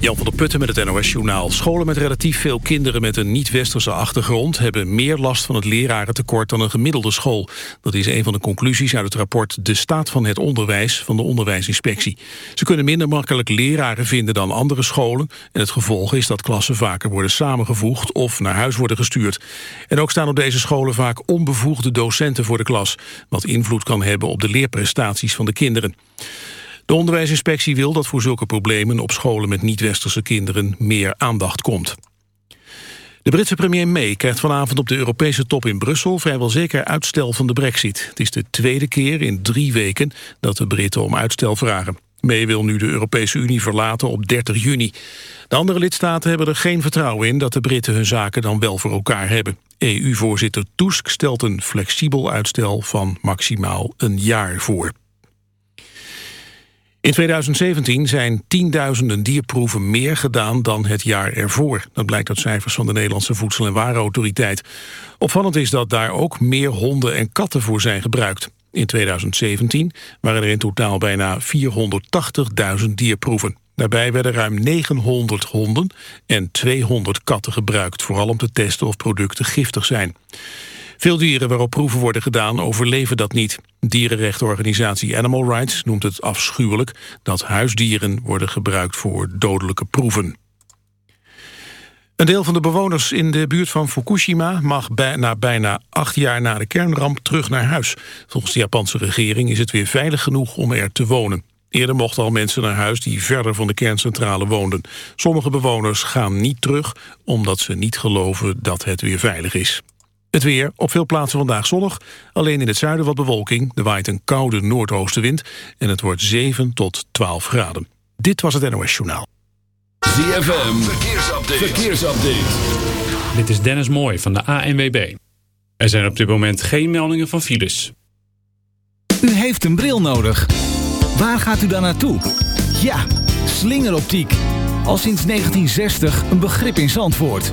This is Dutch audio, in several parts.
Jan van der Putten met het NOS-journaal. Scholen met relatief veel kinderen met een niet-westerse achtergrond... hebben meer last van het lerarentekort dan een gemiddelde school. Dat is een van de conclusies uit het rapport De Staat van het Onderwijs van de Onderwijsinspectie. Ze kunnen minder makkelijk leraren vinden dan andere scholen... en het gevolg is dat klassen vaker worden samengevoegd... of naar huis worden gestuurd. En ook staan op deze scholen vaak onbevoegde docenten voor de klas... wat invloed kan hebben op de leerprestaties van de kinderen. De onderwijsinspectie wil dat voor zulke problemen op scholen met niet-westerse kinderen meer aandacht komt. De Britse premier May krijgt vanavond op de Europese top in Brussel vrijwel zeker uitstel van de brexit. Het is de tweede keer in drie weken dat de Britten om uitstel vragen. May wil nu de Europese Unie verlaten op 30 juni. De andere lidstaten hebben er geen vertrouwen in dat de Britten hun zaken dan wel voor elkaar hebben. EU-voorzitter Tusk stelt een flexibel uitstel van maximaal een jaar voor. In 2017 zijn tienduizenden dierproeven meer gedaan dan het jaar ervoor. Dat blijkt uit cijfers van de Nederlandse Voedsel- en Warenautoriteit. Opvallend is dat daar ook meer honden en katten voor zijn gebruikt. In 2017 waren er in totaal bijna 480.000 dierproeven. Daarbij werden ruim 900 honden en 200 katten gebruikt... vooral om te testen of producten giftig zijn. Veel dieren waarop proeven worden gedaan overleven dat niet. Dierenrechtenorganisatie Animal Rights noemt het afschuwelijk... dat huisdieren worden gebruikt voor dodelijke proeven. Een deel van de bewoners in de buurt van Fukushima... mag na bijna acht jaar na de kernramp terug naar huis. Volgens de Japanse regering is het weer veilig genoeg om er te wonen. Eerder mochten al mensen naar huis die verder van de kerncentrale woonden. Sommige bewoners gaan niet terug omdat ze niet geloven dat het weer veilig is. Het weer, op veel plaatsen vandaag zonnig. Alleen in het zuiden wat bewolking. Er waait een koude noordoostenwind. En het wordt 7 tot 12 graden. Dit was het NOS Journaal. ZFM, verkeersupdate. verkeersupdate. Dit is Dennis Mooij van de ANWB. Er zijn op dit moment geen meldingen van files. U heeft een bril nodig. Waar gaat u dan naartoe? Ja, slingeroptiek. Al sinds 1960 een begrip in Zandvoort.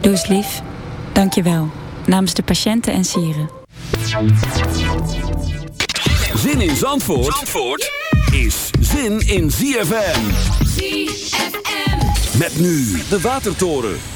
Doe eens lief. Dank je wel. Namens de patiënten en sieren. Zin in Zandvoort, Zandvoort is zin in ZFM. ZFM. Met nu de Watertoren.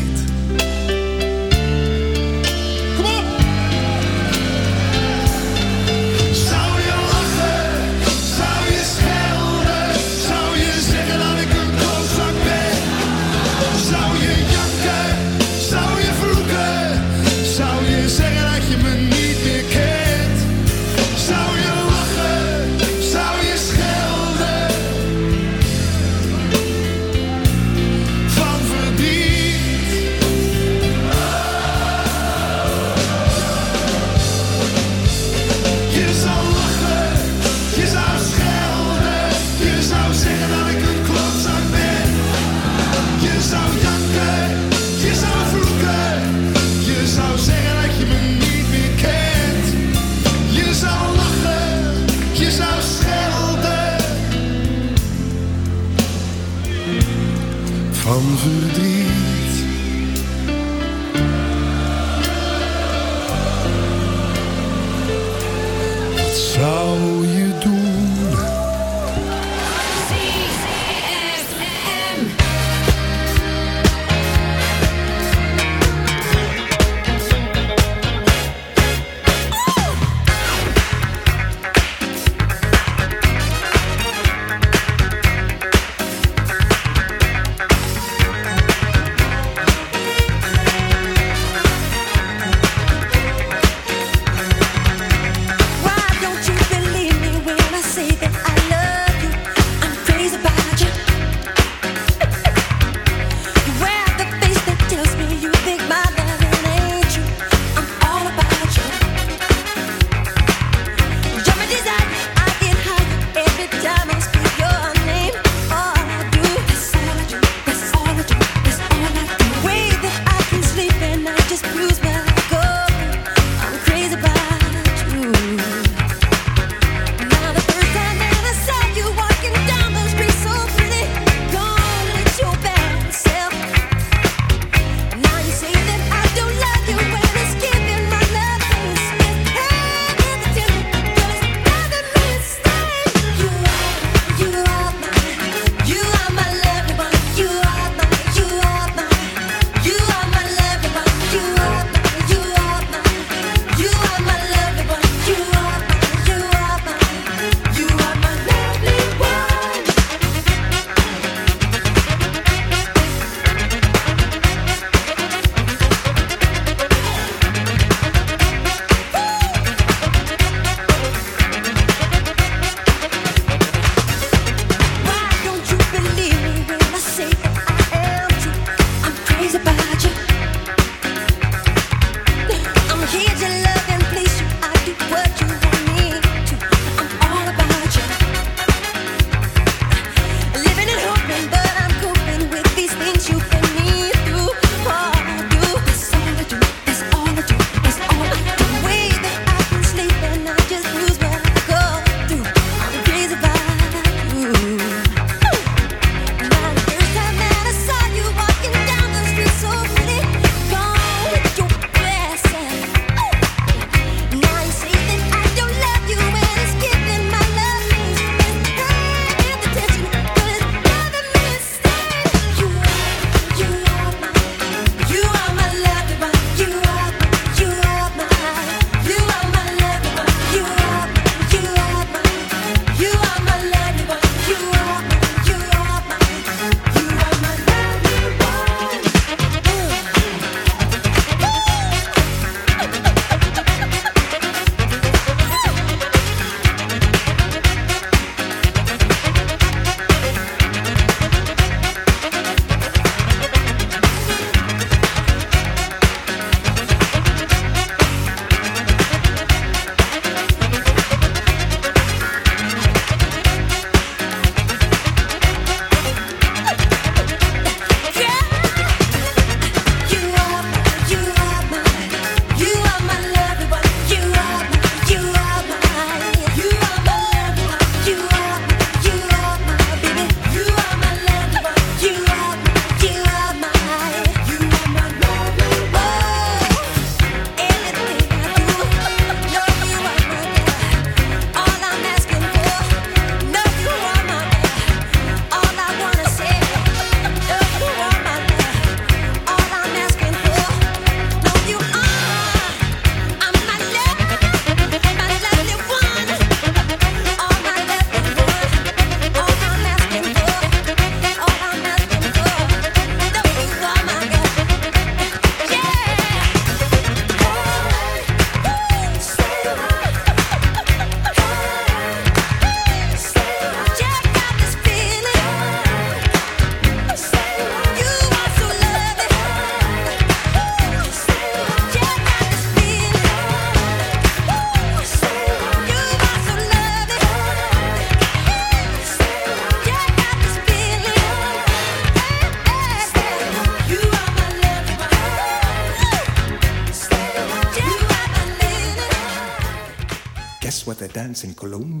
en Colombia.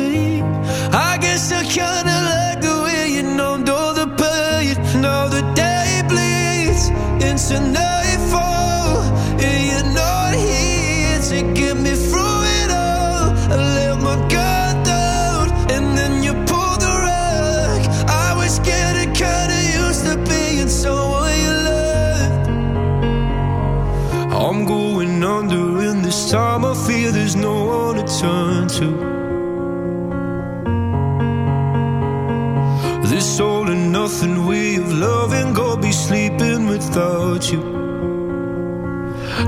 without you.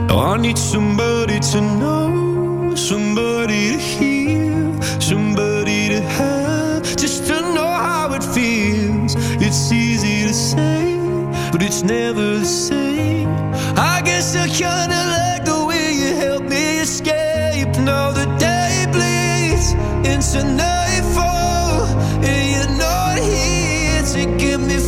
No, I need somebody to know, somebody to hear, somebody to have, just to know how it feels. It's easy to say, but it's never the same. I guess I kinda like the way you help me escape. Now the day in into nightfall, and you're not here to give me.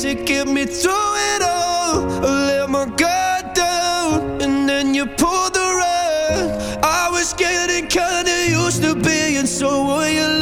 to get me through it all. I let my guard down, and then you pulled the rug. I was getting kinda used to being so what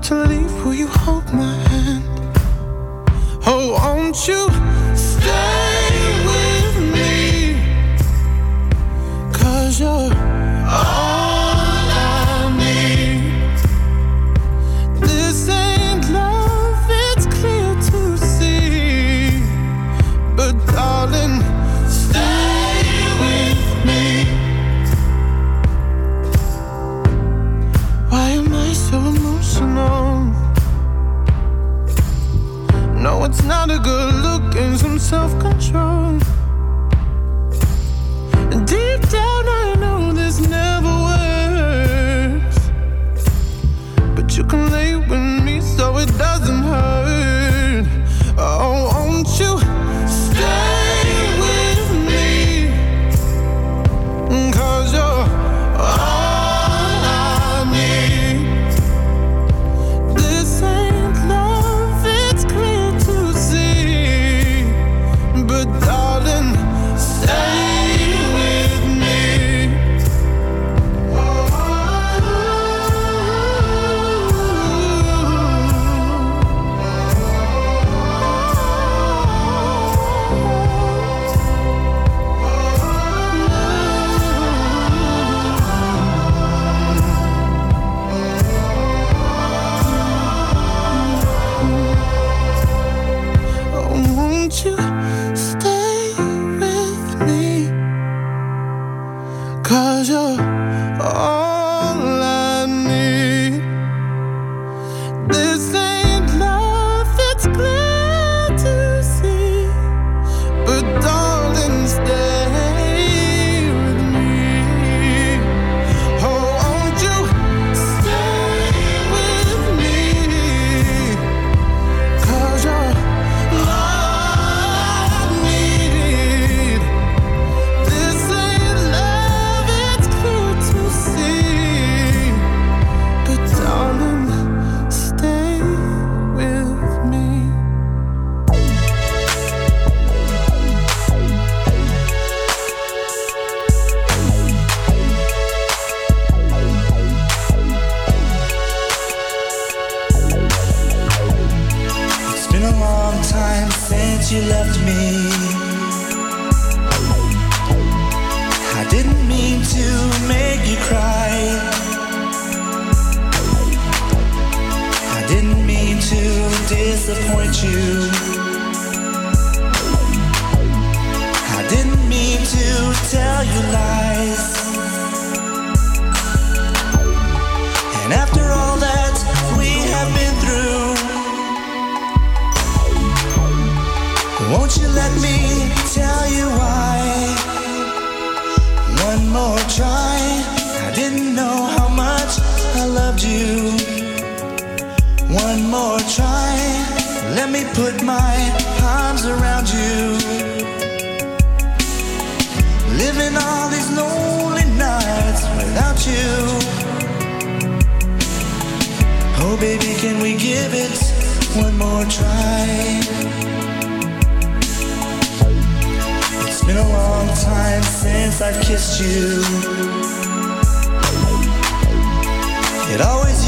to leave, will you hold my to disappoint you. I didn't mean to tell you lies. And after all that we have been through, Won't you let me tell you why? One more try. More try. Let me put my arms around you. Living all these lonely nights without you. Oh, baby, can we give it one more try? It's been a long time since I've kissed you. It always